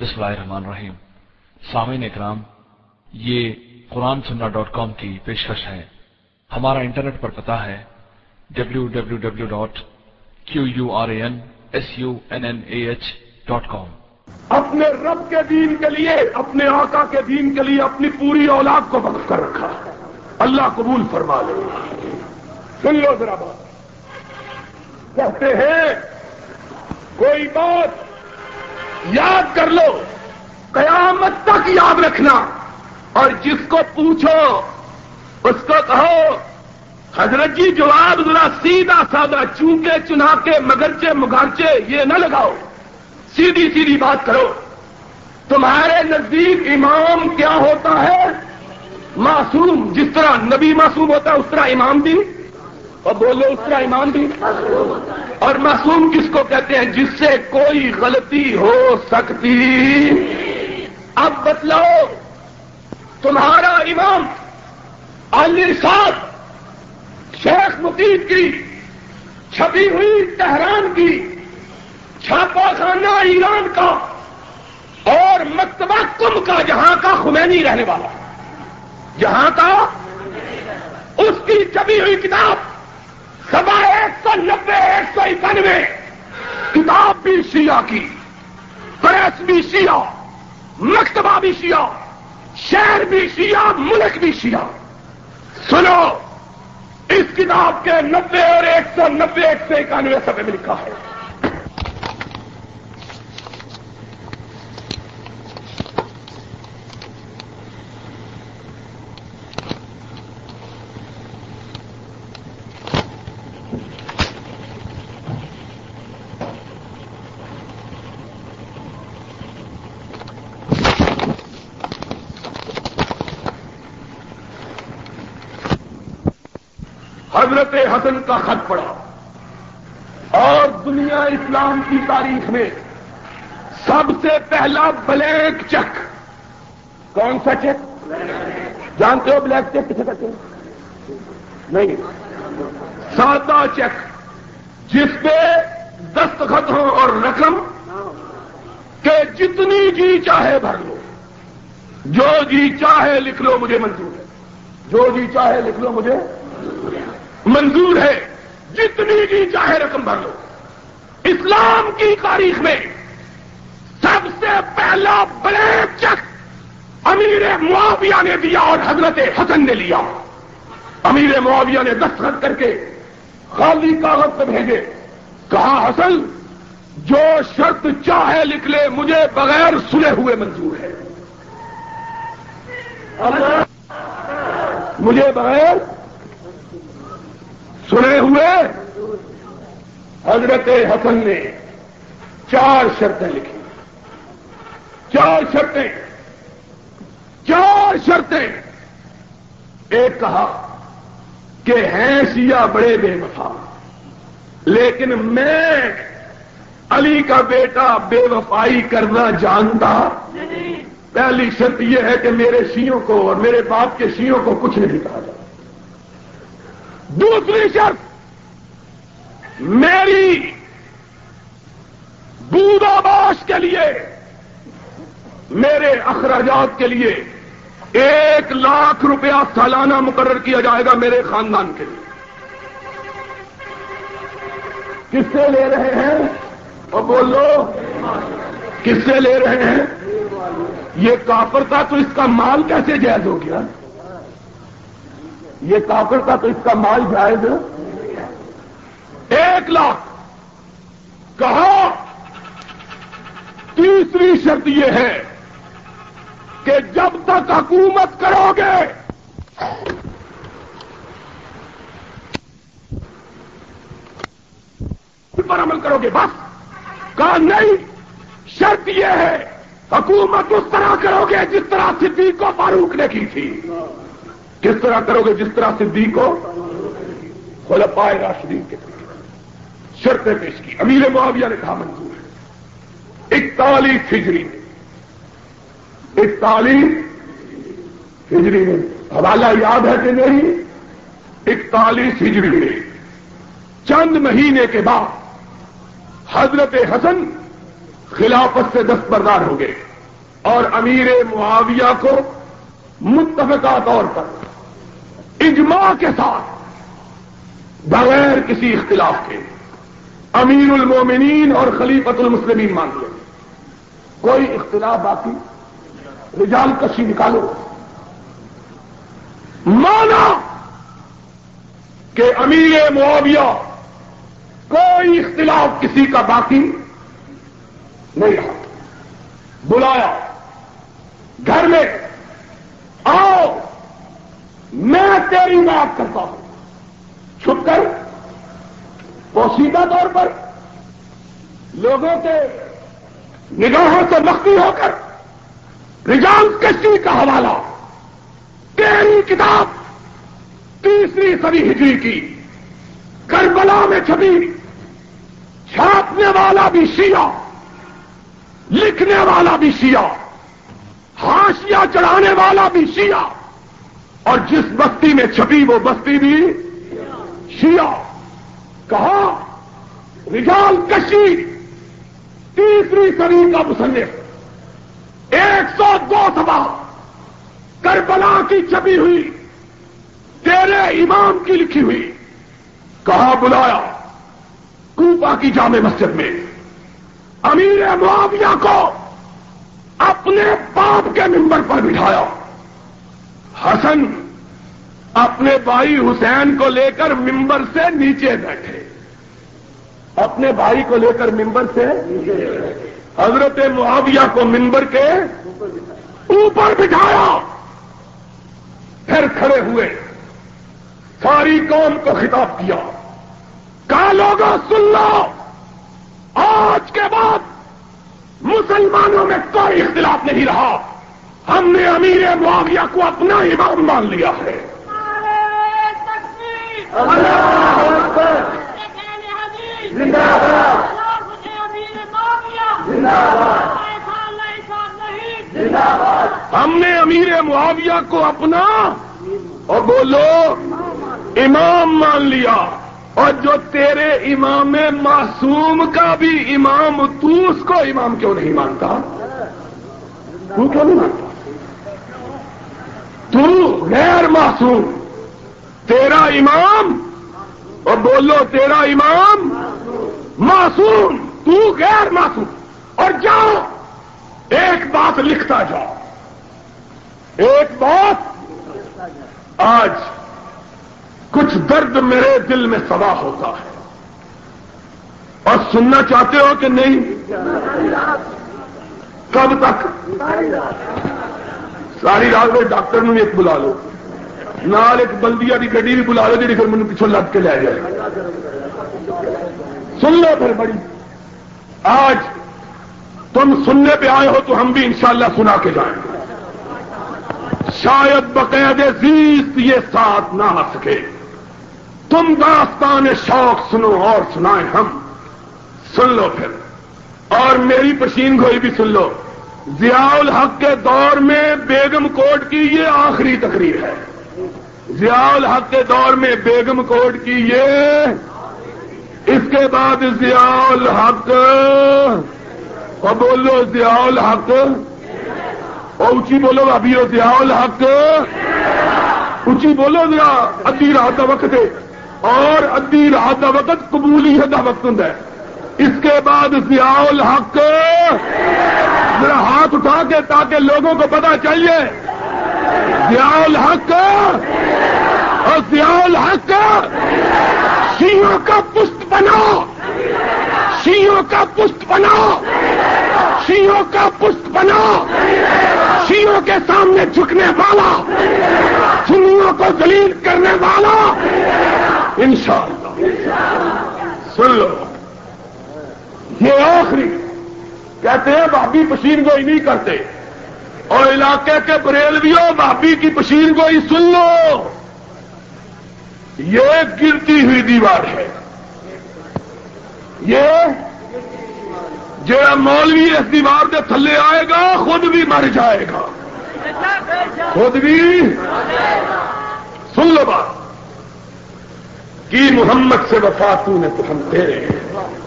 بسم اللہ الرحمن الرحیم سامعین اکرام، یہ قرآن سننا ڈاٹ کام کی پیشکش ہے۔ ہمارا انٹرنیٹ پر پتا ہے W W W dot Q U R A N S U N N A H dot com اپنے رب کے دین کے لیے، اپنے آقا کے دین کے لیے اپنی پوری اولاد کو وقف کر رکھا۔ اللہ قبول فرما لے۔ سن لو ذرا بات۔ کہتے ہیں، کوئی بات یاد کر لو، قیامت تک یاد رکھنا۔ اور جس کو پوچھو، اس کو کہو، حضرت جی جواب ذرا سیدھا سادہ چونکے چنا کے مگرچے مگارچے یہ نہ لگاؤ۔ سیدھی سیدھی بات کرو۔ تمہارے نزدیک امام کیا ہوتا ہے؟ معصوم، جس طرح نبی معصوم ہوتا ہے، اس طرح امام بھی۔ اور بولو اس طرح امام بھی۔ اور معصوم کس کو کہتے ہیں؟ جس سے کوئی غلطی ہو سکتی۔ اب بتلاؤ، تمہارا امام علی صاحب شیخ مقید کی چھپی ہوئی تہران کی چھاپا خانہ ایران کا اور مکتبہ کم کا، جہاں کا خمینی رہنے والا۔ جہاں کا، اس کی چھپی ہوئی کتاب سوا ایک سو نبے نے کتاب بھی شیعہ کی، پریس بھی شیعہ، مکتبہ بھی شیعہ، شہر بھی شیعہ، ملک بھی شیعہ۔ سنو، اس کتاب کے نبے اور ایک سو نبے ایک سو اکانوے سب میں لکھا ہے۔ حضرت حسن کا خط پڑا اور دنیا اسلام کی تاریخ میں سب سے پہلا بلیک چیک کون سا چیک؟ جانتے ہو بلیک چیک کسے کہتے ہیں نہیں۔ سادہ چیک جس پہ دستخط ہو اور رقم کہ جتنی جی چاہے بھر لو۔ جو جی چاہے لکھ لو مجھے منظور ہے۔ جو جی چاہے لکھ لو مجھے منظور ہے جتنی بھی چاہے رقم بھر لو اسلام کی تاریخ میں سب سے پہلا بلیک چیک امیر معاویہ نے دیا اور حضرت حسن نے لیا۔ امیر معاویہ نے دستخط کر کے خالی کاغذ پہ بھیجے۔ کہا، حسن، جو شرط چاہے لکھ لے، مجھے بغیر سنے ہوئے منظور ہے۔ مجھے بغیر سنے ہوئے؟ حضرت حسن نے چار شرطیں لکھی۔ چار شرطیں۔ چار شرطیں۔ ایک کہا کہ ہیں سیا بڑے بے وفا، لیکن میں علی کا بیٹا بے وفائی کرنا جانتا۔ پہلی شرط یہ ہے کہ میرے شیوں کو اور میرے باپ کے شیوں کو کچھ نہیں کہا جاتا۔ دوسری شرط، میری آباش کے لیے، میرے اخراجات کے لیے ایک لاکھ روپیہ سالانہ مقرر کیا جائے گا میرے خاندان کے لیے۔ کس سے لے رہے ہیں؟ اور بولو، کس سے لے رہے ہیں؟ یہ کافر تھا تو اس کا مال کیسے جائز ہو گیا؟ یہ کافر کا تو اس کا مال جائز ایک لاکھ۔ کہا، تیسری شرط یہ ہے کہ جب تک حکومت کرو گے پر عمل کرو گے، بس۔ کہا، نہیں، شرط یہ ہے، حکومت اس طرح کرو گے جس طرح صدیق کو فاروق نے کی تھی۔ کس طرح کرو گے جس طرح صدیق کو خلفائے راشدین کے طریقے شرطیں پیش کی. امیر معاویہ نے کہا منظور ہے. اکتالیس ہجری میں. اکتالیس ہجری میں. حوالہ یاد ہے کہ نہیں؟ اکتالیس ہجری میں. چند مہینے کے بعد حضرت حسن خلافت سے دستبردار ہو گئے اور امیر معاویہ کو متفقہ طور پر اجماع کے ساتھ، بغیر کسی اختلاف کے امیر المومنین اور خلیفت المسلمین مان لیں۔ کوئی اختلاف باقی؟ رجال کشی نکالو۔ مانا کہ امیر معاویہ کوئی اختلاف کسی کا باقی نہیں رہا۔ بلایا، گھر میں آؤ، میں تیری بات کرتا ہوں۔ چھپ کر۔ پوشیدہ طور پر لوگوں کے نگاہوں سے مختی ہو کر رجال کشی کا حوالہ۔ تیری کتاب تیسری صدی ہجری کی۔ کربلا میں چھپی۔ چھاپنے والا بھی شیعہ۔ لکھنے والا بھی شیعہ۔ ہاشیا چڑھانے والا بھی شیعہ۔ اور جس بستی میں چھپی وہ بستی بھی شیعہ کہا رجال کشی، تیسری صدی کا مصنف، ایک سو دو سبا کربلا کی چھپی ہوئی، تیرے امام کی لکھی ہوئی کہا بلایا؟ کوپا کی جامع مسجد میں۔ امیر معاویہ کو اپنے باپ کے ممبر پر بٹھایا۔ حسن اپنے بھائی حسین کو لے کر ممبر سے نیچے بیٹھے۔ اپنے بھائی کو لے کر ممبر سے حضرت معاویہ کو ممبر کے اوپر بٹھایا۔ پھر کھڑے ہوئے۔ ساری قوم کو خطاب کیا۔ کہا لوگوں سن لو۔ آج کے بعد مسلمانوں میں کوئی اختلاف نہیں رہا۔ ہم نے امیر معاویہ کو اپنا امام مان لیا ہے۔ ہم نے امیر معاویہ کو اپنا اور بولو، امام مان لیا۔ اور جو تیرے امام معصوم کا بھی امام، تو اس کو امام کیوں نہیں مانتا؟ تو کیوں نہیں مانتا؟ تو غیر معصوم۔ تیرا امام اور بولو تیرا امام معصوم، تو غیر معصوم۔ اور جاؤ، ایک بات لکھتا جاؤ۔ ایک بات آج کچھ درد میرے دل میں سوا ہوتا ہے۔ اور سننا چاہتے ہو کہ نہیں؟ کب تک؟ ساری رات میں ڈاکٹر نے ایک بلا لو۔ نال ایک بلدیا کی گڈی بھی بلا لو جی پھر مجھے پچھوں لگ کے لے جائے۔ سن لو پھر بڑی۔ آج تم سننے پہ آئے ہو تو ہم بھی انشاءاللہ سنا کے جائیں۔ شاید بقید زیست یہ ساتھ نہ آ سکے تم داستان شوق سنو اور سنائیں ہم۔ سن لو پھر۔ اور میری پشین گوئی بھی سن لو۔ ضیاء الحق کے دور میں بیگم کوٹ کی یہ آخری تقریر ہے۔ ضیاء الحق کے دور میں بیگم کوٹ کی یہ اس کے بعد ضیاء الحق۔ اور بولو ضیاء الحق۔ اور اونچی بولو ابھی ضیاء الحق۔ اونچی بولو ذرا، ادی رات کا وقت ہے۔ اور ادی رات کا وقت قبولیت کا وقت ہوں اس کے بعد ضیاء الحق ذرا ہاتھ اٹھا کے تاکہ لوگوں کو پتا چاہیے ضیاء الحق اور ضیاء الحق شیوں کا پشت بناؤ شیوں کا پشت بناؤ شیوں کا پشت بناؤ شیوں کے سامنے جھکنے والا، سنیوں کو دلیل کرنے والا۔ انشاءاللہ۔ سن لو۔ یہ آخری کہتے ہیں بھابی پشین گوئی نہیں کرتے۔ اور علاقے کے بریلویوں بھابی کی پشین گوئی سن لو۔ یہ گرتی ہوئی دیوار ہے۔ یہ جڑا مولوی اس دیوار کے تھلے آئے گا، خود بھی مر جائے گا۔ خود بھی سن لو بات۔ کی محمد سے وفاتوں نے تو ہم تیرے ہیں۔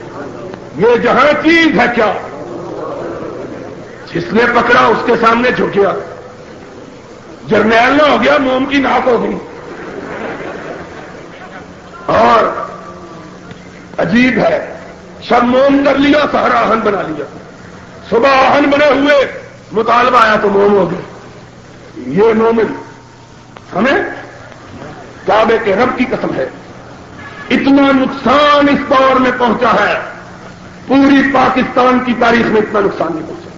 یہ جہاں چیز ہے کیا؟ کس نے پکڑا اس کے سامنے جھکیا جرنیل نہ ہو گیا، موم کی ناک ہو گئی۔ اور عجیب ہے، سب موم کر لیا، سہارا آہن بنا لیا۔ صبح آہن بنے ہوئے، مطالبہ آیا تو موم ہو گیا۔ یہ مومن، ہمیں کعبے کے رب کی قسم ہے۔ اتنا نقصان اس دور میں پہنچا ہے۔ پوری پاکستان کی تاریخ میں اتنا نقصان نہیں پہنچا۔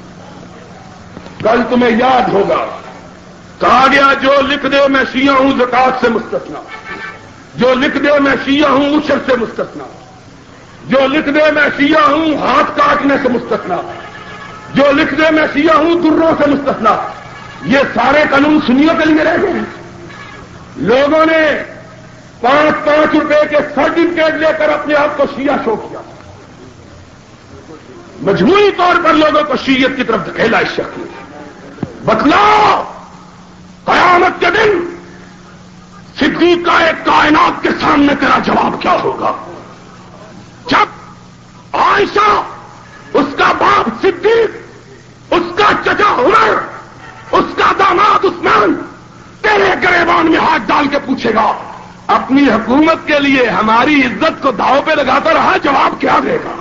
کل تمہیں یاد ہوگا کہا گیا، جو لکھ دے میں شیعہ ہوں زکات سے مستثنا جو لکھ دے میں شیعہ ہوں اشر سے مستثنا جو لکھ دے میں شیعہ ہوں، ہاتھ کاٹنے سے مستثنا جو لکھ دے میں شیعہ ہوں، دروں سے مستثنا یہ سارے قانون سنیوں کے لیے رہ گئے لوگوں نے پانچ پانچ روپے کے سرٹیفکیٹ لے کر اپنے آپ کو شیعہ شو کیا۔ مجموعی طور پر لوگوں کو شیعت کی طرف دھکیلا اس شخص نے۔ بتلاؤ، قیامت کے دن صدیق کا ایک کائنات کے سامنے تیرا جواب کیا ہوگا؟ جب عائشہ، اس کا باپ صدیق، اس کا چچا عمر، اس کا داماد عثمان تیرے گریبان میں ہاتھ ڈال کے پوچھے گا، اپنی حکومت کے لیے ہماری عزت کو داؤ پہ لگاتا رہا، جواب کیا دے گا؟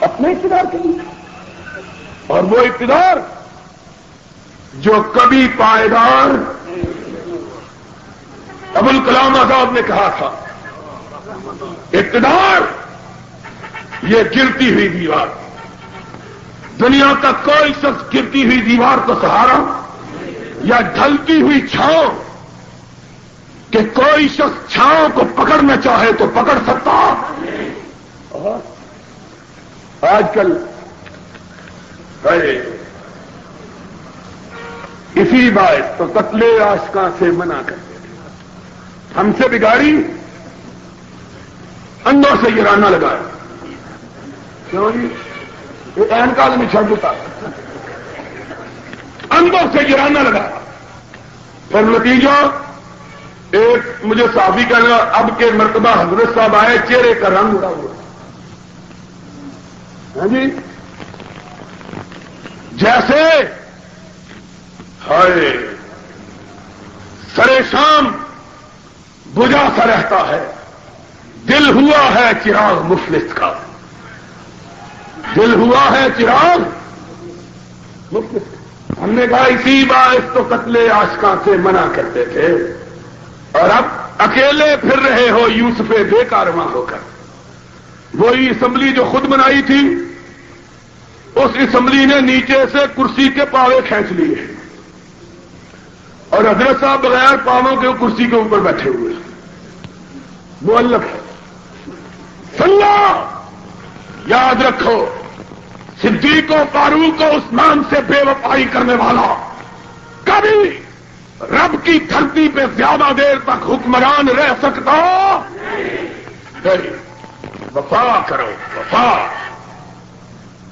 اپنے اقتدار کے لیے۔ اور وہ اقتدار جو کبھی پائیدار ابو کلام آزاد نے کہا تھا۔ اقتدار یہ گرتی ہوئی دیوار۔ دنیا کا کوئی شخص گرتی ہوئی دیوار کو سہارا یا ڈھلتی ہوئی چھاؤں کہ کوئی شخص چھاؤں کو پکڑنا چاہے تو پکڑ سکتا۔ آج کل اسی بات تو قتل آشکا سے منع کرتے تھے ہم سے بگاڑی، اندر سے گرانا لگایا۔ کیوں جی؟ یہ این کال میں چھڑ دیتا۔ اندر سے گرانا لگایا۔ پھر نتیجہ، ایک مجھے صافی کہنا اب کے مرتبہ حضرت صاحب آئے، چہرے کا رنگ اڑا ہوا۔ ہاں جی؟ جیسے ہائے سرے شام بجا سا رہتا ہے، دل ہوا ہے چراغ مفلس کا۔ دل ہوا ہے چراغ مفلس ہم نے کہا اسی باعث تو قتل آشکا سے منع کرتے تھے۔ اور اب اکیلے پھر رہے ہو یوسف بے کارواں ہو کر۔ وہی اسمبلی جو خود بنائی تھی اس اسمبلی نے نیچے سے کرسی کے پاوے کھینچ لیے اور حضرت صاحب بغیر پاؤں کے کرسی کے اوپر بیٹھے ہوئے وہ الگ ہے سنگا یاد رکھو، صدیق و فاروق و عثمان سے بے وفائی کرنے والا کبھی رب کی دھرتی پہ زیادہ دیر تک حکمران رہ سکتا؟ وفا کرو، وفا۔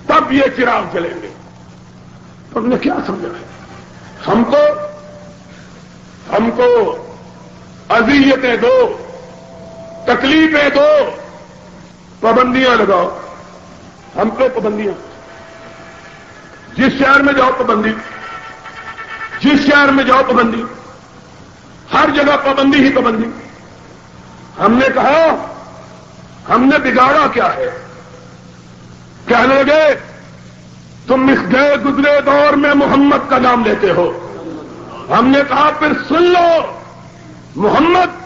تب یہ چراغ جلیں گے۔ تم نے کیا سمجھا؟ ہے ہم کو ہم کو اذیتیں دو، تکلیفیں دو۔ پابندیاں لگاؤ۔ ہم پہ پابندیاں۔ جس شہر میں جاؤ پابندی، جس شہر میں جاؤ پابندی، ہر جگہ پابندی ہی پابندی۔ ہم نے کہا، ہم نے بگاڑا کیا ہے؟ کہنے لگے، تم اس گئے گزرے دور میں محمد کا نام لیتے ہو۔ ہم نے کہا، پھر سن لو، محمد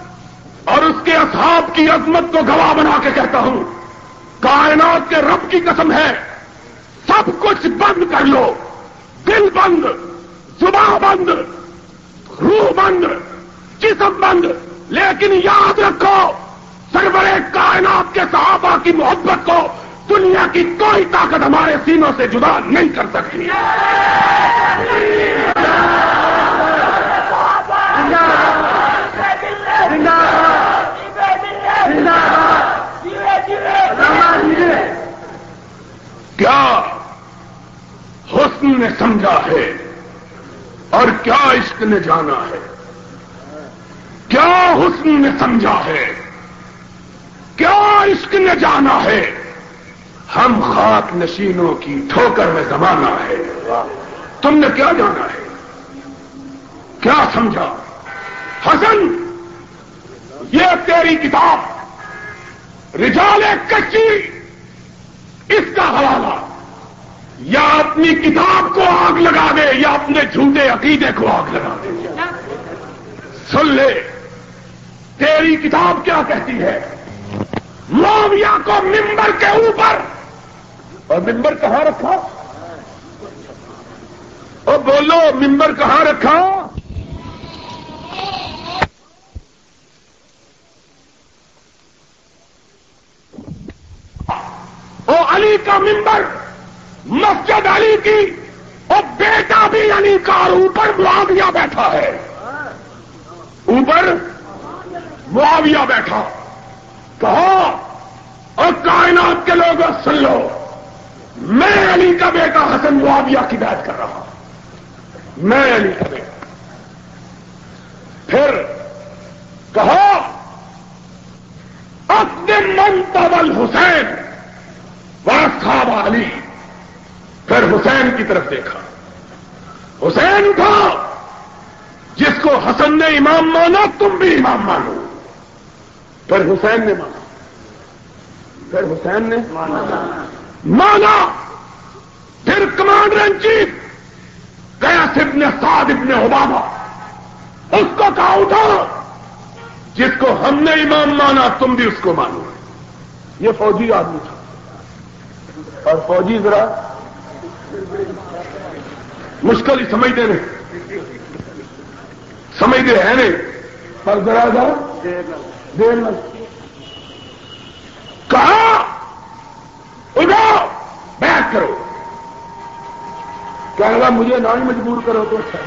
اور اس کے اصحاب کی عظمت کو گواہ بنا کے کہتا ہوں۔ کائنات کے رب کی قسم ہے، سب کچھ بند کر لو۔ دل بند زباں بند، روح بند، جسم بند۔ لیکن یاد رکھو سربرے کائنات کے صحابہ کی محبت کو دنیا کی کوئی طاقت ہمارے سینوں سے جدا نہیں کر سکتی۔ کیا حسن نے سمجھا ہے اور کیا عشق نے جانا ہے؟ کیا حسن نے سمجھا ہے؟ کیا عشق نے جانا ہے؟ ہم خاک نشینوں کی ٹھوکر میں زمانہ ہے۔ تم نے کیا جانا ہے؟ کیا سمجھا؟ حسن، یہ تیری کتاب، رجال کچی اس کا حوالہ۔ یا اپنی کتاب کو آگ لگا دے، یا اپنے جھوٹے عقیدے کو آگ لگا دے۔ سن لے، تیری کتاب کیا کہتی ہے؟ معاویہ کو ممبر کے اوپر اور ممبر کہاں رکھا؟ اور بولو، ممبر کہاں رکھا؟ او علی کا ممبر، مسجد علی کی، اور بیٹا بھی علی کا، اور اوپر معاویہ بیٹھا ہے۔ اوپر معاویہ بیٹھا۔ کہو اور کائنات کے لوگ سن لو۔ میں علی کا بیٹا حسن معاویہ کی بات کر رہا ہوں۔ میں علی کا بیٹا۔ پھر کہو اقدم منتبل حسین خواب علی۔ پھر حسین کی طرف دیکھا۔ حسین اٹھا۔ جس کو حسن نے امام مانا، تم بھی امام مانو۔ پھر حسین نے مانا۔ پھر حسین نے مانا۔ پھر کمانڈر ان چیف گیا صرف نے سعد ابن عبادہ۔ اس کو کہا اٹھا جس کو ہم نے امام مانا، تم بھی اس کو مانو۔ یہ فوجی آدمی تھا۔ اور فوجی ذرا مشکل ہی سمجھتے نہیں۔ سمجھتے ہیں نہیں۔ پر ذرا ذرا دیر لگ کہا اٹھو بیٹھ کرو کہنے لگا، مجھے نہ ہی مجبور کرو تو اچھا۔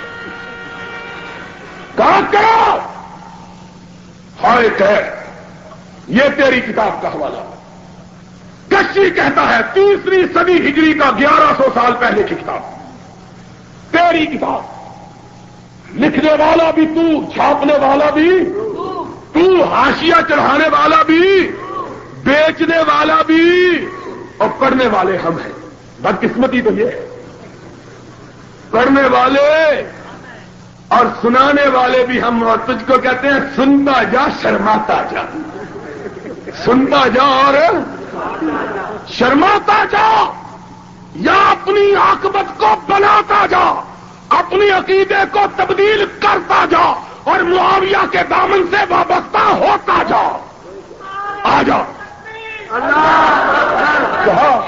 کہا، کرو۔ ہائے کہ یہ تیری کتاب کا حوالہ۔ کشی کہتا ہے، تیسری صدی ہجری کا گیارہ سو سال پہلے کی کتاب۔ تیری کتاب۔ لکھنے والا بھی تو، چھاپنے والا بھی تو ہاشیا چڑھانے والا بھی، بیچنے والا بھی اور پڑھنے والے ہم ہیں۔ بدقسمتی تو یہ پڑھنے والے اور سنانے والے بھی ہم اور تجھ کو کہتے ہیں سنتا جا شرماتا جا۔ سنتا جا اور شرماتا جا۔ یا اپنی آکبت کو بناتا جا اپنی عقیدے کو تبدیل کرتا جا اور معاویہ کے دامن سے وابستہ ہوتا جا۔ آ جا۔ کہا۔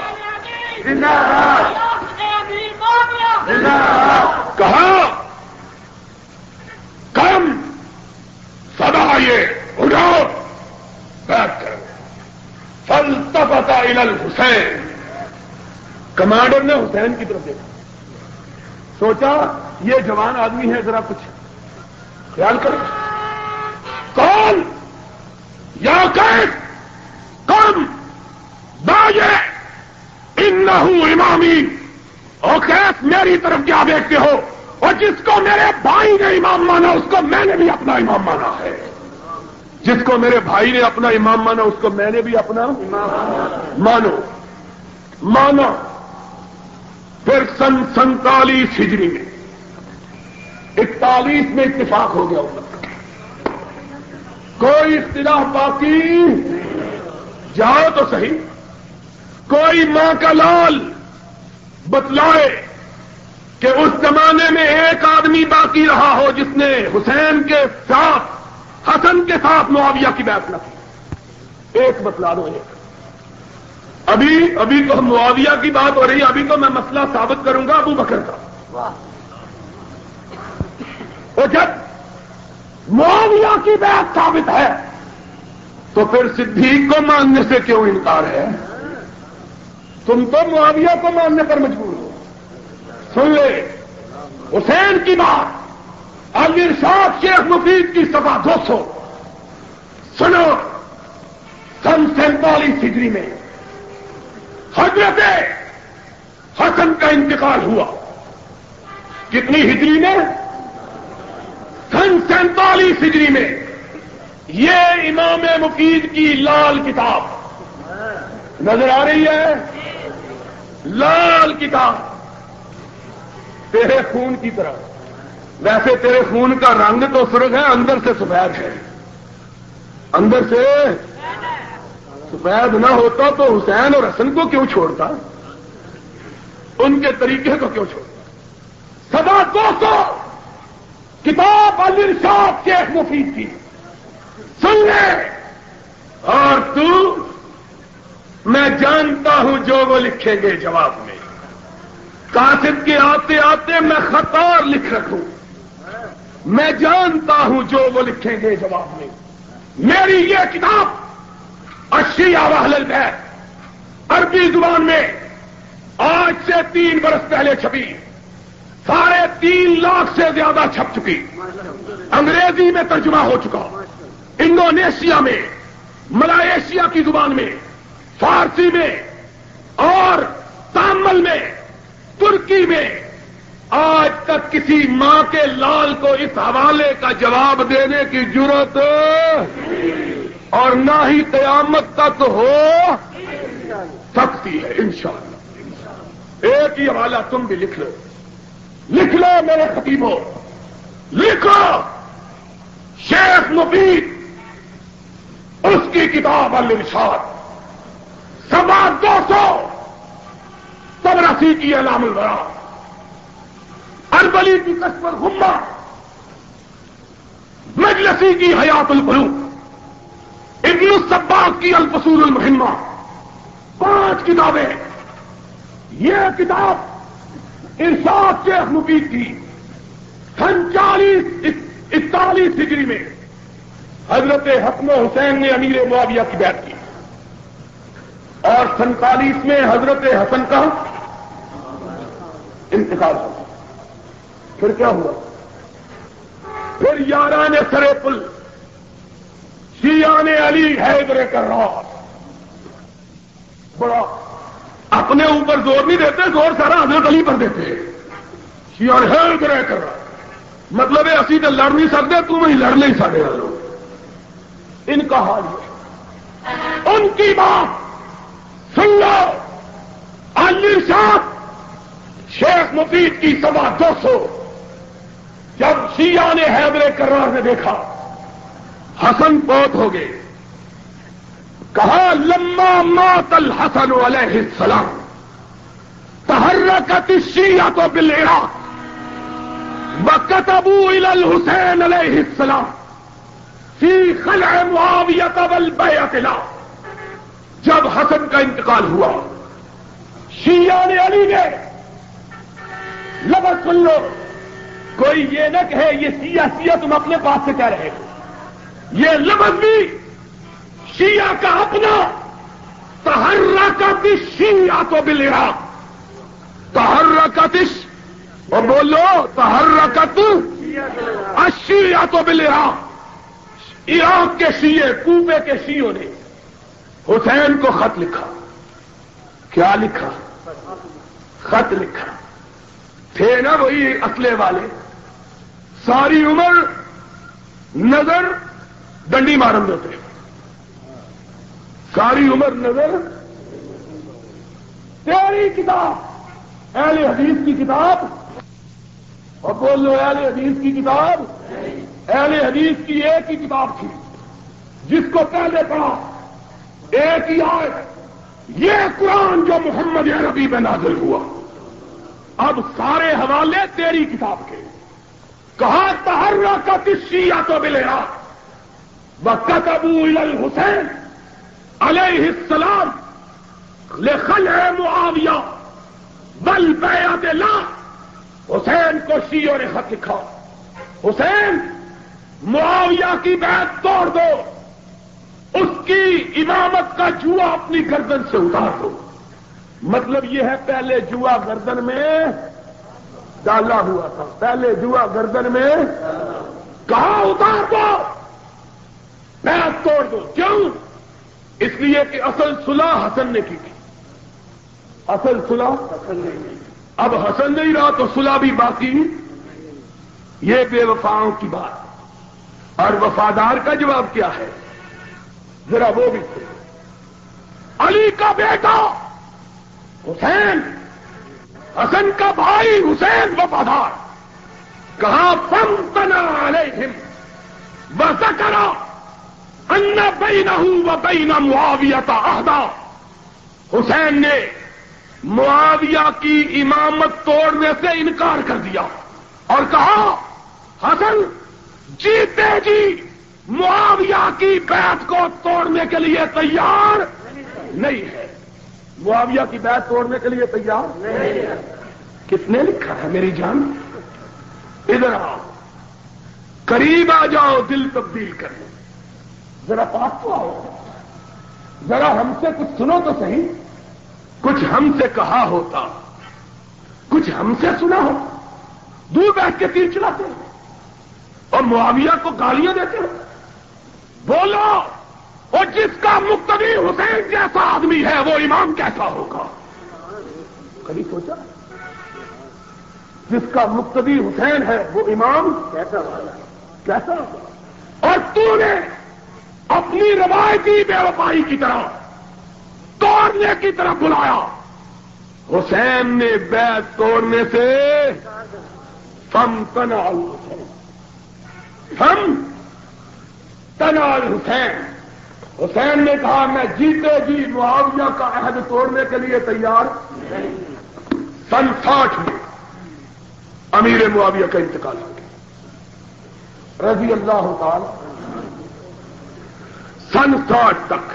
کہا کم؟ سدا یہ اٹھاؤ بیٹھ کر فلتفت الى الحسین۔ کمانڈر نے حسین کی طرف دیکھا۔ سوچا، یہ جوان آدمی ہے، ذرا کچھ خیال کرو۔ کون؟ یا کیس کون باجے ان امامی اور کیس میری طرف کیا دیکھتے ہو؟ اور جس کو میرے بھائی نے امام مانا، اس کو میں نے بھی اپنا امام مانا ہے۔ جس کو میرے بھائی نے اپنا امام مانا، اس کو میں نے بھی اپنا مانو۔ مانا۔ پھر سن سنتالیس ہجری میں، اکتالیس میں اتفاق ہو گیا کوئی اختلاف باقی؟ جاؤ تو صحیح۔ کوئی ماں کا لال بتلائے۔ کہ اس زمانے میں ایک آدمی باقی رہا ہو جس نے حسین کے ساتھ، حسن کے ساتھ معاویہ کی بات نہ کی۔ ایک بتلا دو ایک۔ ابھی ابھی تو معاویہ کی بات ہو رہی ہے، ابھی تو میں مسئلہ ثابت کروں گا ابو بکر کا۔ اور جب معاویہ کی بات ثابت ہے، تو پھر صدیق کو ماننے سے کیوں انکار ہے؟ تم تو معاویہ کو ماننے پر مجبور ہو۔ سن لے۔ حسین کی بات ارشاد شیخ مفید کی سفا دو سو۔ سنو، سن سینتالیس ہجری میں حضرت حسن کا انتقال ہوا۔ کتنی ہجری میں؟ سن سینتالیس ہجری میں۔ یہ امام مفید کی لال کتاب۔ نظر آ رہی ہے؟ لال کتاب۔ تیرے خون کی طرح۔ ویسے تیرے خون کا رنگ تو سرخ ہے، اندر سے سفید ہے۔ اندر سے سفید نہ ہوتا تو حسین اور حسن کو کیوں چھوڑتا؟ ان کے طریقے کو کیوں چھوڑتا؟ سدا دو سو کتاب الرشاد شیخ مفید کی سن لے۔ اور تو، میں جانتا ہوں جو وہ لکھیں گے جواب میں۔ کاشد کے آتے آتے میں خطار لکھ رکھوں۔ میں جانتا ہوں جو وہ لکھیں گے جواب میں۔ میری یہ کتاب اشی آواہل البیت عربی زبان میں آج سے تین برس پہلے چھپی۔ ساڑھے تین لاکھ سے زیادہ چھپ چکی۔ انگریزی میں ترجمہ ہو چکا۔ انڈونیشیا میں، ملائیشیا کی زبان میں، فارسی میں اور تامل میں۔ ترکی میں آج تک کسی ماں کے لال کو اس حوالے کا جواب دینے کی ضرورت اور نہ ہی قیامت تک ہو سکتی ہے، انشاءاللہ۔ ایک ہی حوالہ تم بھی لکھ لو۔ لکھ لو میرے خطیبوں۔ لکھو شیخ مفید، اس کی کتاب الرشاد سوا دو سو۔ سب رسی کی علام البرا اربلی کی کشمر ہما مجلسی کی حیات البلو ابن الصباق کی الفصول المہمہ۔ پانچ کتابیں۔ یہ کتاب ارشاد شیخ مفید کی۔ سنچالیس اکتالیس ڈگری میں۔ حضرت حکم حسین نے امیر معاویہ کی بیعت کی۔ اور سینتالیس میں حضرت حسن کا انتقال ہوا پھر کیا ہوا؟ پھر یاران سرے پل شیان علی حیدر کر رہا بڑا اپنے اوپر زور نہیں دیتے، زور سارا حضرت علی پر دیتے۔ شیان حیدر کر رہا مطلب ہے، اسی تو لڑ نہیں سکتے تم ہی لڑ نہیں سکتے۔ ان کا حال ہے ان کی بات سن لو۔ صاحب شیخ مفید کی سوا دو سو جب شیعہ نے حیدر کرار نے دیکھا، حسن پوت ہو گئے۔ کہا، لما مات الحسن علیہ السلام، تحرکت الشیعہ تو بالعراق وكتبوا الى الحسین علیہ السلام فی خلع معاویت والبیعت له جب حسن کا انتقال ہوا، شیعہ نے علی نے لفظ سن لو۔ کوئی یہ نہ کہے یہ سیاہ سیاہ تم اپنے پاس سے کہہ رہے ہو۔ یہ لفظ بھی شیعہ کا اپنا۔ تہرا کا تش شیعہ تو بلرا تہرا کا تش اور بولو تہرا کا اشیا تو بلرا عراق کے شیعے کوبے کے شیعوں نے حسین کو خط لکھا۔ کیا لکھا؟ خط لکھا۔ تھے نا وہی اصلے والے۔ ساری عمر نظر ڈنڈی مارن دیتے۔ ساری عمر نظر تیری کتاب، اہل حدیث کی کتاب۔ اور بول لو اہل حدیث کی کتاب؟ اہل حدیث کی ایک ہی کتاب تھی، جس کو پہلے پڑھا، ایک ہی آئے یہ قرآن جو محمد عربی میں نازل ہوا۔ اب سارے حوالے تیری کتاب کے۔ کہا تہرا کا کسی یا تو ملے گا بکت ابو الحسین علیہ السلام لخل معاویہ۔ بل بیعت لا حسین کو شیعوں نے خط لکھا۔ حسین، معاویہ کی بیعت توڑ دو۔ اس کی امامت کا جوا اپنی گردن سے اتار دو۔ مطلب یہ ہے پہلے جوا گردن میں ڈالا ہوا تھا۔ پہلے جوا گردن میں کہاں اتار دو۔ میں توڑ دو۔ کیوں؟ اس لیے کہ اصل صلح حسن نے کی تھی۔ اصل صلح حسن نے اب حسن نہیں رہا تو صلح بھی باقی۔ یہ بے وفاؤں کی بات۔ اور وفادار کا جواب کیا ہے؟ ذرا وہ بھی علی کا بیٹا! حسین! حسن کا بھائی حسین وفادار! کہاں فم تنا علیہم! بس کرا ان بین و بین معاویہ عہدہ حسین نے معاویہ کی امامت توڑنے سے انکار کر دیا اور کہا، حسن، جیتے جی معاویہ کی بیعت کو توڑنے کے لیے تیار نہیں ہے۔ معاویہ کی بیعت توڑنے کے لیے تیار؟ کس نے لکھا ہے میری جان؟ ادھر آؤ۔ قریب آ جاؤ، دل تبدیل کرنے ذرا پاس تو آؤ۔ ذرا ہم سے کچھ سنو تو صحیح۔ کچھ ہم سے کہا ہوتا۔ کچھ ہم سے سنا ہو۔ دور بیٹھ کے تیر چلاتے۔ ہیں اور معاویہ کو گالیاں دیتے ہیں بولو۔ اور جس کا مقتدی حسین جیسا آدمی ہے، وہ امام کیسا ہوگا؟ کبھی سوچا؟ جس کا مقتدی حسین ہے، وہ امام کیسا ہوگا؟ کیسا ہوگا؟ اور تو نے اپنی روایتی بے وفائی کی طرح، توڑنے کی طرح بلایا۔ حسین نے بیت توڑنے سے فم تنا حسین فم تنال حسین حسین نے کہا، میں جیتے جی معاویہ کا عہد توڑنے کے لیے تیار سن ساٹھ میں امیر معاویہ کا انتقال ہو گیا۔ رضی اللہ تعالی سن ساٹھ تک۔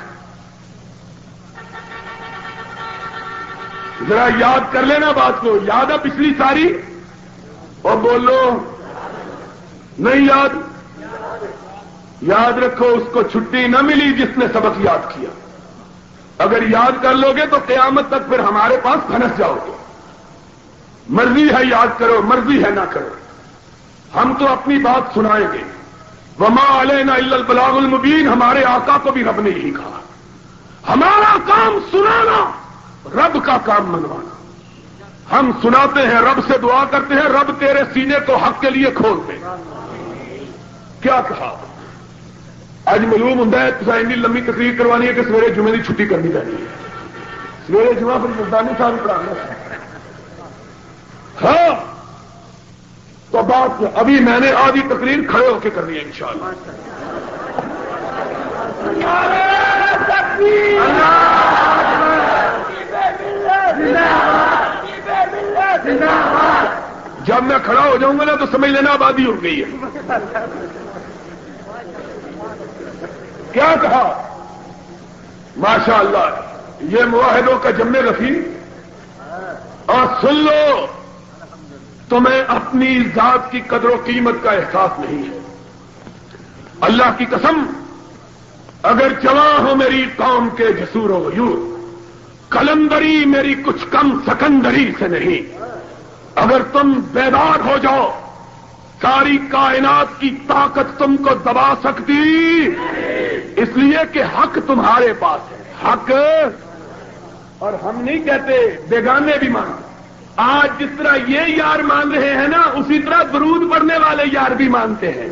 ذرا یاد کر لینا بات کو، یاد ہے پچھلی ساری؟ اور بولو، نہیں یاد؟ یاد رکھو، اس کو چھٹی نہ ملی جس نے سبق یاد کیا۔ اگر یاد کر لو گے تو قیامت تک پھر ہمارے پاس پھنس جاؤ گے۔ مرضی ہے یاد کرو، مرضی ہے نہ کرو۔ ہم تو اپنی بات سنائیں گے۔ وما علینا البلاغ المبین ہمارے آقا کو بھی رب نے یہی کہا۔ ہمارا کام سنانا، رب کا کام منوانا۔ ہم سناتے ہیں، رب سے دعا کرتے ہیں، رب تیرے سینے کو حق کے لیے کھول دے کیا کہا؟ اج معلوم ہوں تصا لمبی تقریر کروانی ہے کہ سویرے جمعے کی چھٹی کرنی پڑنی ہے۔ سویرے جمعہ پر ملتانی صاحب پڑھانا ہاں! تو بات ابھی میں نے آدھی تقریر کھڑے ہو کے کرنی ہے انشاءاللہ۔ جب میں کھڑا ہو جاؤں گا نا تو سمجھ لینا آبادی ہو گئی ہے۔ کیا کہا؟ ماشاء اللہ یہ معاہدوں کا جمع رفیع؟ اور سن لو، تمہیں اپنی ذات کی قدر و قیمت کا احساس نہیں ہے۔ اللہ کی قسم، اگر جواں ہو میری قوم کے جسور و غیور، کلندری میری کچھ کم سکندری سے نہیں۔ اگر تم بیدار ہو جاؤ، ساری کائنات کی طاقت تم کو دبا سکتی۔ اس لیے کہ حق تمہارے پاس ہے۔ حق اور ہم نہیں کہتے، بیگانے بھی مانتے آج جس طرح یہ یار مان رہے ہیں نا، اسی طرح درود پڑھنے والے یار بھی مانتے ہیں۔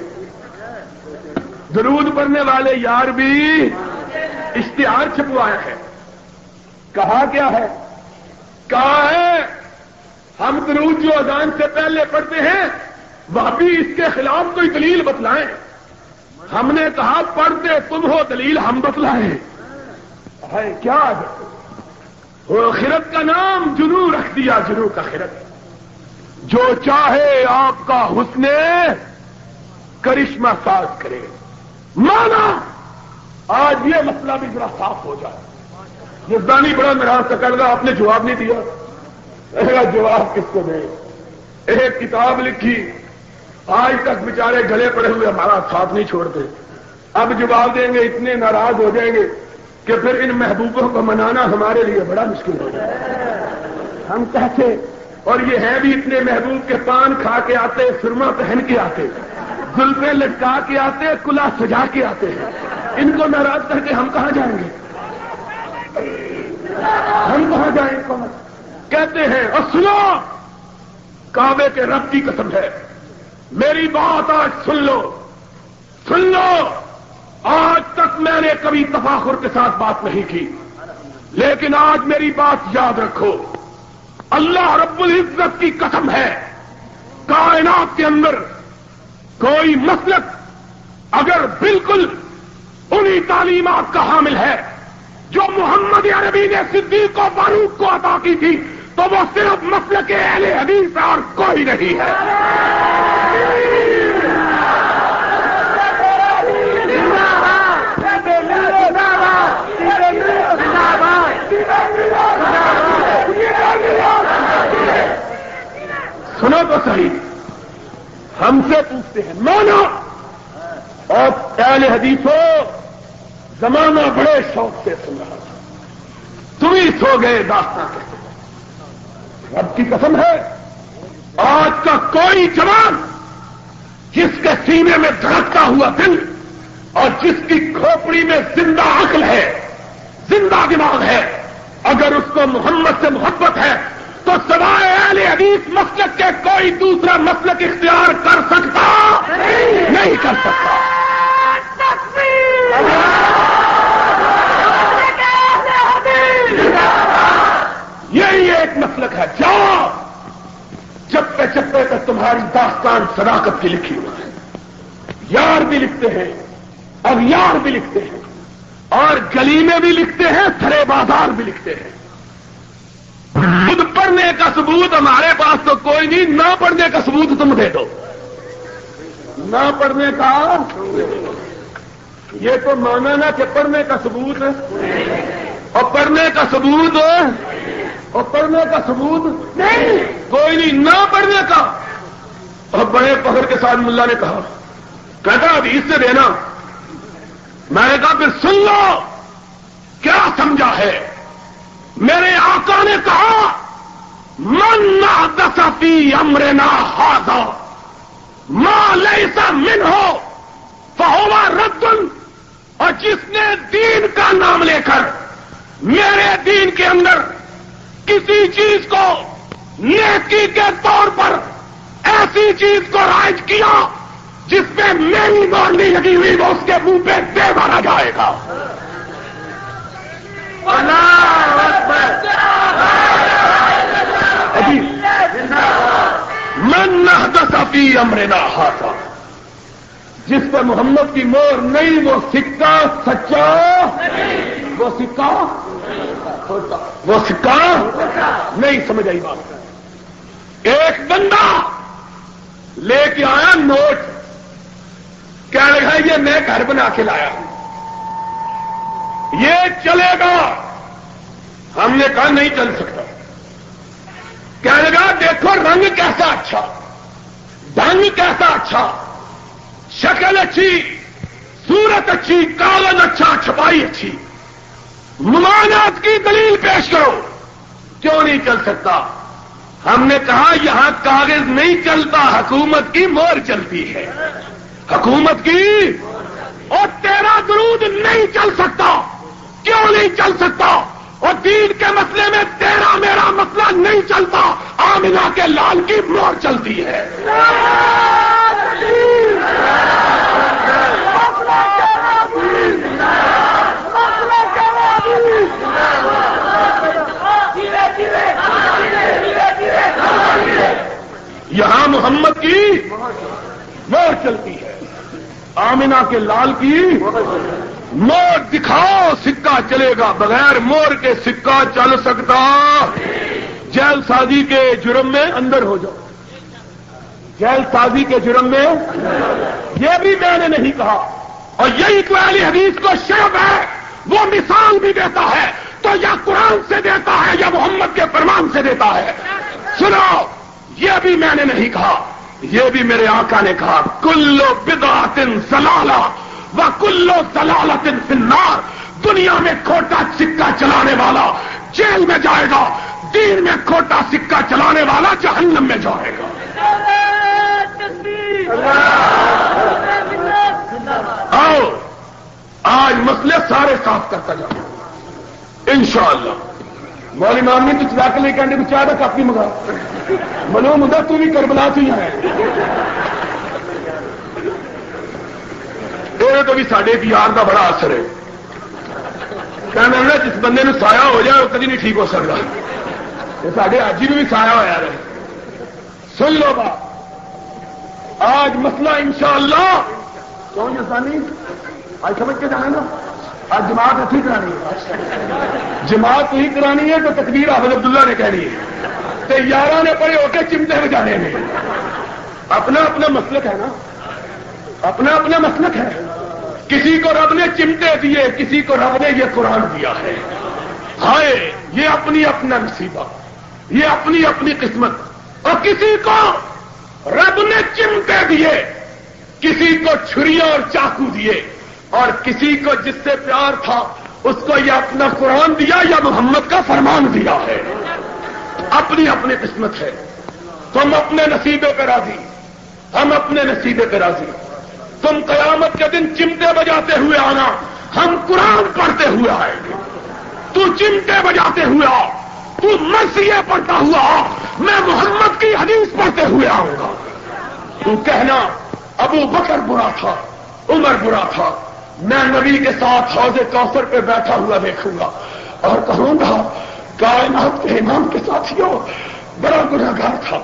درود پڑھنے والے یار بھی اشتہار چھپوایا ہے۔ کہا کیا ہے؟ کہا ہے، ہم درود جو اذان سے پہلے پڑھتے ہیں، وہ بھی اس کے خلاف کوئی دلیل بتلائیں۔ ہم نے کہا پڑھتے تم ہو دلیل ہم بتلائیں ہے۔ کیا؟ خرت کا نام جنو رکھ دیا جنو کا خرت جو چاہے آپ کا حسن کرشمہ ساز کرے۔ مانا، آج یہ مسئلہ بھی ذرا صاف ہو جائے۔ یزدانی بڑا ناراض کر گا آپ نے جواب نہیں دیا۔ جواب کس کو دے؟ ایک کتاب لکھی۔ آج تک بیچارے گلے پڑے ہوئے ہمارا ساتھ نہیں چھوڑتے۔ اب جواب دیں گے، اتنے ناراض ہو جائیں گے کہ پھر ان محبوبوں کو منانا ہمارے لیے بڑا مشکل ہو جائے۔ ہم کہتے، اور یہ ہے بھی اتنے محبوب کے پان کھا کے آتے، سرما پہن کے آتے زلفے لٹکا کے آتے کلا سجا کے آتے ہیں۔ ان کو ناراض کر کے ہم کہاں جائیں گے؟ ہم کہاں جائیں؟ کہتے ہیں، اور سنو، کعبے کے رب کی قسم ہے۔ میری بات آج سن لو۔ سن لو۔ آج تک میں نے کبھی تفاخر کے ساتھ بات نہیں کی۔ لیکن آج میری بات یاد رکھو۔ اللہ رب العزت کی قسم ہے۔ کائنات کے اندر کوئی مسلک اگر بالکل انہی تعلیمات کا حامل ہے، جو محمد عربی نے صدیق و فاروق کو عطا کی تھی تو وہ صرف مسلک کے اہل حدیث اور کوئی نہیں ہے۔ سنو تو صحیح۔ ہم سے پوچھتے ہیں مانو اور اہل حدیث زمانہ بڑے شوق سے سن رہا تھا۔ تم ہی سو گئے داستان۔ کے رب کی قسم ہے۔ آج کا کوئی جوان جس کے سینے میں دھڑکتا ہوا دل اور جس کی کھوپڑی میں زندہ عقل ہے، زندہ دماغ ہے، اگر اس کو محمد سے محبت ہے، تو سوائے اہل حدیث مسلک کے کوئی دوسرا مسلک اختیار کر سکتا؟ نہیں کر سکتا۔ ایک مسلک ہے، جاؤ! چپے چپے تک تمہاری داستان صداقت کی لکھی ہوئی ہے۔ یار بھی لکھتے ہیں اب یار بھی لکھتے ہیں، اور گلی میں بھی لکھتے ہیں، تھرے بازار بھی لکھتے ہیں۔ خود پڑھنے کا ثبوت ہمارے پاس تو کوئی نہیں، نہ پڑھنے کا ثبوت تم دے دو۔ نہ پڑھنے کا یہ تو مانا نا کہ پڑھنے کا ثبوت اور پڑھنے کا ثبوت اور پڑھنے کا ثبوت نہیں۔ کوئی نہیں، نہ پڑھنے کا۔ اور بڑے پکڑ کے ساتھ ملا نے کہا، کہتا ابھی اس سے دینا۔ میں نے کہا، پھر سن لو۔ کیا سمجھا ہے؟ میرے آقا نے کہا، من نہ دستی امرنا ہاضا ماں لیسا من ہو فہوا ردن اور جس نے دین کا نام لے کر میرے دین کے اندر کسی چیز کو نیکی کے طور پر ایسی چیز کو رائج کیا جس میں میری نہیں لگی ہوئی وہ اس کے منہ پہ دے مارا جائے گا۔ من نہ دسا پی امرنا ہاتھا جس پہ محمد کی مور نہیں، وہ سکہ سچا؟ وہ سکہ؟ وہ سکہ؟ نہیں، سمجھ آئی بات۔ ایک بندہ لے کے آیا نوٹ کیا لگا، یہ میں گھر بنا کے لایا ہوں۔ یہ چلے گا۔ ہم نے کہا، نہیں چل سکتا۔ کہنے لگا، دیکھو، رنگ کیسا اچھا۔ ڈنگ کیسا اچھا۔ شکل اچھی، صورت اچھی، کاغذ اچھا چھپائی اچھی۔ ممانعت کی دلیل پیش کرو۔ کیوں نہیں چل سکتا؟ ہم نے کہا یہاں کاغذ نہیں چلتا، حکومت کی مور چلتی ہے۔ حکومت کی؟ اور تیرا درود نہیں چل سکتا۔ کیوں نہیں چل سکتا؟ اور دین کے مسئلے میں تیرا میرا مسئلہ نہیں چلتا۔ آمنا کے لال کی مور چلتی ہے۔ محمد کی مور چلتی ہے۔ آمنا کے لال کی مور دکھاؤ، سکہ چلے گا بغیر مور کے سکہ چل سکتا۔ جیل سازی کے جرم میں اندر ہو جاؤ۔ جیل سازی کے جرم میں یہ بھی میں نے نہیں کہا۔ اور یہی تو اہلی حدیث کو شرب ہے، وہ مثال بھی دیتا ہے۔ تو یا قرآن سے دیتا ہے یا محمد کے فرمان سے دیتا ہے۔ سنو۔ یہ بھی میں نے نہیں کہا، یہ بھی میرے آقا نے کہا، کلو بدعتن سلالہ و کلو سلالت فنار دنیا میں کھوٹا سکہ چلانے والا جیل میں جائے گا، دین میں کھوٹا سکہ چلانے والا جہنم میں جائے گا۔ آؤ، آج مسئلے سارے صاف کرتا جاؤ ان شاء اللہ مولی مان نے تو چلا کے لے کے کو چاہ رہا کافی منگا منو مدا تو بھی کربلا تو ہی ہے۔ تو بھی سارے پیار کا بڑا اثر ہے۔ کہنا جس بندے نے سایا ہو جائے، وہ کدی نہیں ٹھیک ہو سکتا۔ یہ سارے آج بھی سایا ہوا رہے سن لو بات آج مسئلہ انشاءاللہ۔ اللہ کون جسانی جی آج سمجھ کے جانا نا؟ آج جماعت اتنی کرانی ہے۔ جماعت ہی کرانی ہے تو تقدیر احمد عبداللہ نے کہنی ہے۔ تو یارہ نے پڑے ہو کے چمٹے بجانے میں۔ اپنا اپنا مسلک ہے نا۔ اپنا اپنا مسلک ہے۔ کسی کو رب نے چمٹے دیے، کسی کو رب نے یہ قرآن دیا ہے۔ ہائے، یہ اپنی اپنا نصیبہ یہ اپنی اپنی قسمت۔ اور کسی کو رب نے چمٹے دیے، کسی کو چھری اور چاقو دیے۔ اور کسی کو جس سے پیار تھا، اس کو یہ اپنا قرآن دیا یا محمد کا فرمان دیا ہے۔ اپنی اپنی قسمت ہے۔ تم اپنے نصیبے پہ راضی۔ ہم اپنے نصیبے پہ راضی۔ تم قیامت کے دن چمٹے بجاتے ہوئے آنا۔ ہم قرآن پڑھتے ہوئے آئیں گے۔ تو چمٹے بجاتے ہوئے آ۔ تو مرثیے پڑھتا ہوا میں محمد کی حدیث پڑھتے ہوئے آؤں گا۔ تو کہنا، ابو بکر برا تھا، عمر برا تھا۔ میں نبی کے ساتھ حوض کوثر پہ بیٹھا ہوا دیکھوں گا اور کہوں گا، کائنات کے امام کے ساتھیوں، بڑا گناگار تھا،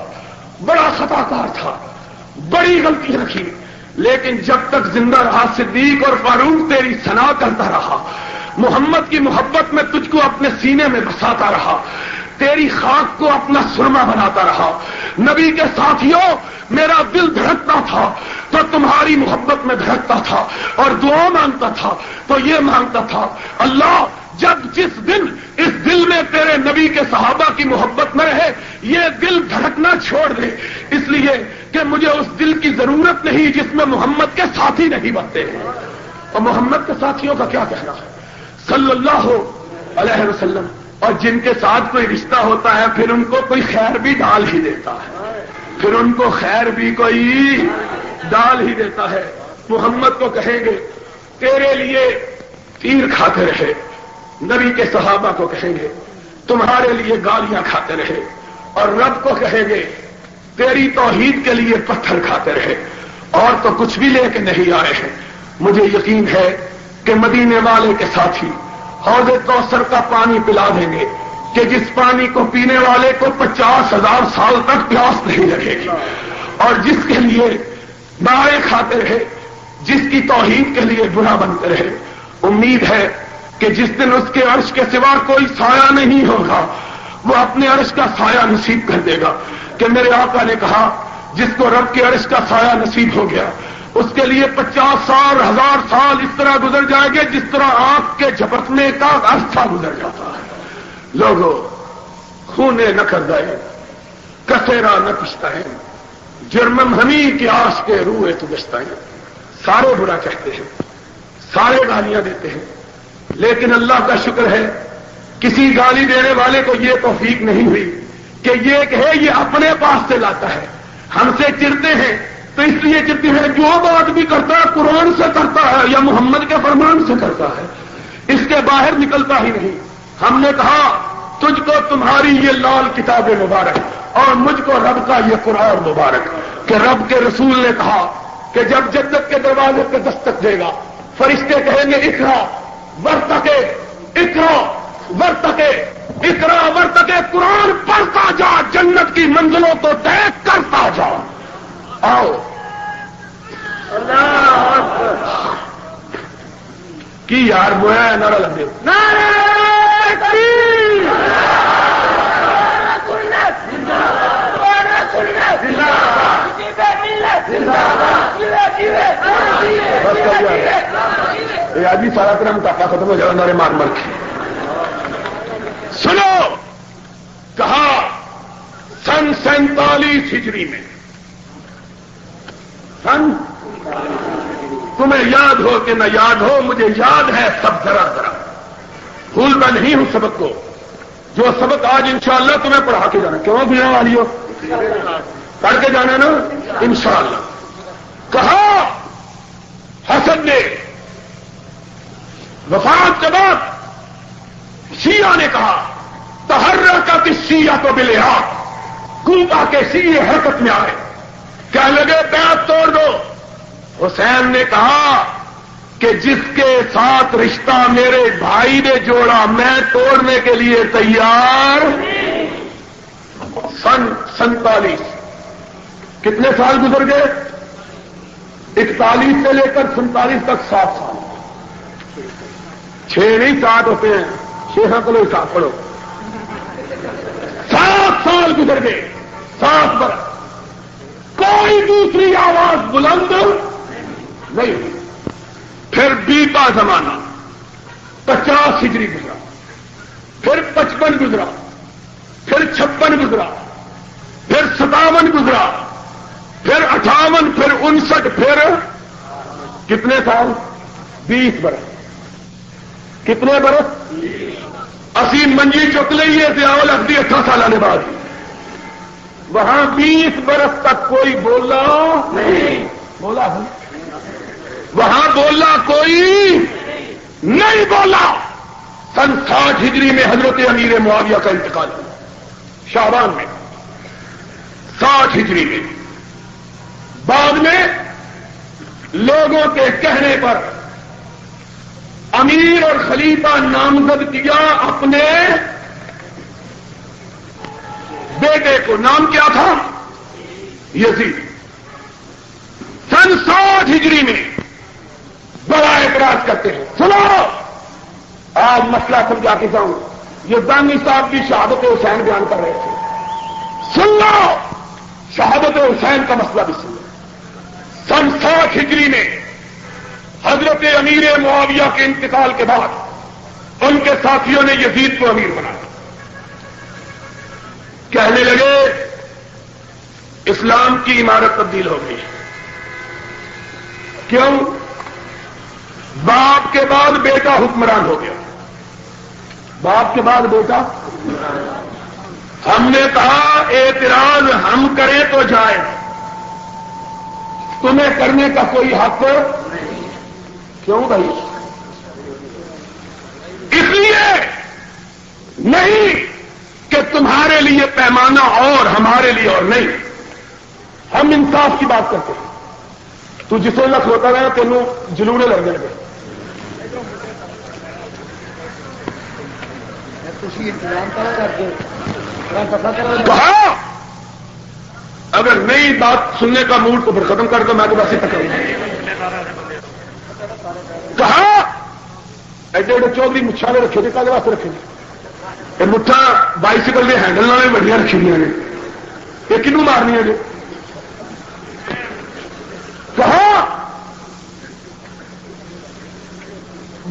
بڑا خطا کار تھا، بڑی غلطی رکھی۔ لیکن جب تک زندہ رہا، صدیق اور فاروق تیری سنا کرتا رہا، محمد کی محبت میں تجھ کو اپنے سینے میں بساتا رہا، تیری خاک کو اپنا سرما بناتا رہا نبی کے ساتھیوں، میرا دل دھڑکتا تھا، تو تمہاری محبت میں دھڑکتا تھا اور دعا مانگتا تھا، تو یہ مانگتا تھا، اللہ، جب جس دن اس دل میں تیرے نبی کے صحابہ کی محبت میں رہے، یہ دل دھڑکنا چھوڑ دے۔ اس لیے کہ مجھے اس دل کی ضرورت نہیں جس میں محمد کے ساتھی نہیں بنتے۔ ہیں اور محمد کے ساتھیوں کا کیا کہنا؟ ہے صلی اللہ علیہ وسلم۔ اور جن کے ساتھ کوئی رشتہ ہوتا ہے، پھر ان کو کوئی خیر بھی ڈال ہی دیتا ہے۔ پھر ان کو خیر بھی کوئی ڈال ہی دیتا ہے۔ محمد کو کہیں گے، تیرے لیے تیر کھاتے رہے۔ نبی کے صحابہ کو کہیں گے، تمہارے لیے گالیاں کھاتے رہے۔ اور رب کو کہیں گے، تیری توحید کے لیے پتھر کھاتے رہے۔ اور تو کچھ بھی لے کے نہیں آئے ہیں۔ مجھے یقین ہے کہ مدینے والے کے ساتھی حوض کوثر کا پانی پلا دیں گے کہ جس پانی کو پینے والے کو پچاس ہزار سال تک پیاس نہیں لگے گی۔ اور جس کے لیے نعرے کھاتے رہے، جس کی توحید کے لیے برا بنتے رہے۔ امید ہے کہ جس دن اس کے عرش کے سوا کوئی سایہ نہیں ہوگا، وہ اپنے عرش کا سایہ نصیب کر دے گا۔ کہ میرے آقا نے کہا، جس کو رب کے عرش کا سایہ نصیب ہو گیا اس کے لیے پچاس سال، ہزار سال اس طرح گزر جائیں گے جس طرح آنکھ کے جھپکنے کا عرصہ گزر جاتا ہے۔ لوگوں خونے نہ کر گئے کسیرا نہ پچھتا ہے جرمم ہمیں کی آس کے روئے تو بچتا ہے سارے برا کہتے ہیں، سارے گالیاں دیتے ہیں۔ لیکن اللہ کا شکر ہے، کسی گالی دینے والے کو یہ توفیق نہیں ہوئی کہ یہ کہے، یہ اپنے پاس سے لاتا ہے۔ ہم سے چرتے ہیں تو اس لیے چرتے ہیں جو بات بھی کرتا ہے، قرآن سے کرتا ہے یا محمد کے فرمان سے کرتا ہے، اس کے باہر نکلتا ہی نہیں۔ ہم نے کہا، تجھ کو تمہاری یہ لال کتاب مبارک اور مجھ کو رب کا یہ قرآن مبارک۔ کہ رب کے رسول نے کہا کہ جب جدت کے دروازے پہ دستک دے گا، فرشتے کہیں گے اکرا ورتکے اکرا ورتکے اکرا ورتکے قرآن پڑھتا جا، جنت کی منزلوں کو طے کرتا جا۔ آؤ۔ کی یار بویا نارا لگے یہ آج بھی سارا طرح مٹاپا ختم ہو جائے نارے مار مر کے۔ سنو کہا سن سینتالیس ہجری میں سن؟ تمہیں یاد ہو کہ نہ یاد ہو، مجھے یاد ہے سب ذرا ذرا۔ بھولتا نہیں ہوں سبق کو۔ جو سبق آج انشاءاللہ تمہیں پڑھا کے جانا۔ کیوں بھی والی ہو پڑھ کے جانا نا؟ انشاءاللہ۔ کہا، حسن نے وفات کے بعد شیعہ نے کہا تہر کا کس سیا تو ملے آپ کوبا کے سی حرکت میں آئے۔ کیا لگے، بیعت توڑ دو. حسین نے کہا کہ جس کے ساتھ رشتہ میرے بھائی نے جوڑا، میں توڑنے کے لیے تیار سن سینتالیس کتنے سال گزر گئے؟ اکتالیس سے لے کر سینتالیس تک سات سال. چھ نہیں، سات ہوتے ہیں. چھ ہاں، کو لوگ سات پڑھو. سات سال گزر گئے، سات برس. کوئی دوسری آواز بلند نہیں پھر بیتا زمانہ، پچاس ہجری گزرا۔ پھر پچپن گزرا۔ پھر چھپن گزرا۔ پھر ستاون گزرا۔ پھر اٹھاون، پھر انسٹھ، پھر کتنے سال؟ بیس برس۔ کتنے برس؟ اسی منجی چک لیے سیاول اختی اٹھا سال آنے بعد۔ وہاں بیس برس تک کوئی بولا نہیں۔ بولا وہاں بولا کوئی نہیں بولا۔ سن ساٹھ ہجری میں حضرت امیر معاویہ کا انتقال ہوا۔ شاہبان میں۔ ساٹھ ہجری میں۔ بعد میں لوگوں کے کہنے پر امیر اور خلیفہ نامزد کیا اپنے بیٹے کو نام کیا تھا؟ یزید۔ سن ساٹھ ہجری میں بڑا اعتراض کرتے ہیں۔ سنو! آج مسئلہ سمجھا کے جاؤں۔ یہ دانی صاحب بھی شہادت حسین بیان کر رہے تھے۔ سن لو شہادت حسین کا مسئلہ بھی سن لو سن ساٹھ ہجری میں حضرت امیر معاویہ کے انتقال کے بعد ان کے ساتھیوں نے یزید کو امیر بنایا کہنے لگے، اسلام کی عمارت تبدیل ہو گئی۔ کیوں؟ باپ کے بعد بیٹا حکمران ہو گیا۔ باپ کے بعد بیٹا؟ ہم نے کہا، اعتراض ہم کریں تو جائے تمہیں کرنے کا کوئی حق کیوں بھائی؟ اس لیے نہیں کہ تمہارے لیے پیمانہ اور ہمارے لیے اور نہیں۔ ہم انصاف کی بات کرتے ہیں۔ تو جسے لکھ ہوتا رہا تینوں جلونے لگ جائے کہا اگر نئی بات سننے کا موڈ تو پھر ختم کر دو، میں تو ویسے تک کہا ایڈے ایڈے چودھری مچھا نے رکھے تھے، کالے واسطے رکھے تھے۔ یہ مٹھا بائسیکل کے ہینڈل والے بڑی رکھی ہوئی نے یہ کنو مارنی ہے کہا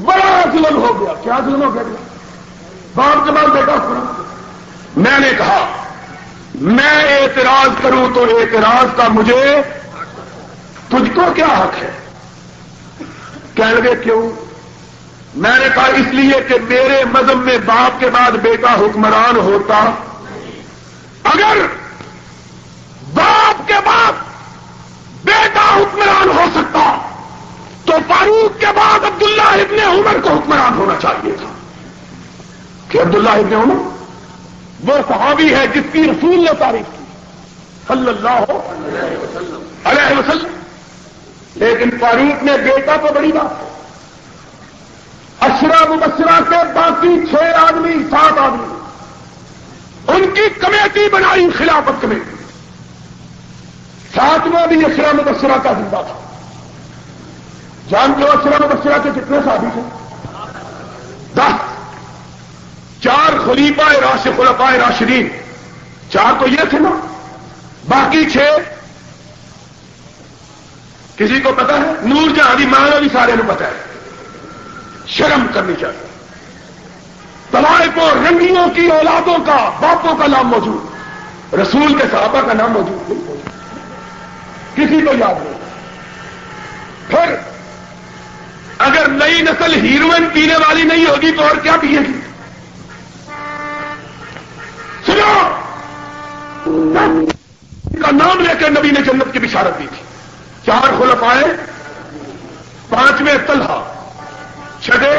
بڑا ظلم ہو گیا کیا ظلم ہو گیا باپ کے بعد بیٹا میں نے کہا میں اعتراض کروں تو اعتراض کا مجھے تجھ کو کیا حق ہے کہنے لگے کیوں میں نے کہا اس لیے کہ میرے مذہب میں باپ کے بعد بیٹا حکمران ہوتا۔ اگر باپ کے بعد بیٹا حکمران ہو سکتا، تو فاروق کے بعد عبداللہ ابن عمر کو حکمران ہونا چاہیے تھا۔ کہ عبداللہ ابن عمر وہ صحابی ہے جس کی رسول نے تعریف کی۔ صلی اللہ علیہ وسلم۔ لیکن فاروق نے بیٹا تو بڑی بات۔ ہے اشرا مبشرہ کے باقی چھ آدمی، سات آدمی۔ ان کی کمیٹی بنائی خلافت کمیٹی ساتواں بھی اشرا مبشرہ کا زندہ تھا۔ جان جو اشرا مبشرہ کے کتنے ساتھی تھے؟ دس۔ چار خلیفہ راش خلفاء راشدین۔ چار تو یہ تھے نا۔ باقی چھ۔ کسی کو پتا ہے؟ نور جہاں مانا بھی سارے پتا ہے۔ شرم کرنی چاہیے۔ کو رنگیوں کی، اولادوں کا، باپوں کا نام موجود۔ رسول کے صحابہ کا نام موجود۔ کسی کو یاد نہیں۔ پھر اگر نئی نسل ہیروئن پینے والی نہیں ہوگی تو اور کیا پیے گی؟ سنو! کا نام لے کر نبی نے جنت کی بشارت دی تھی۔ چار خلف آئے پانچویں طلحہ۔ چھٹے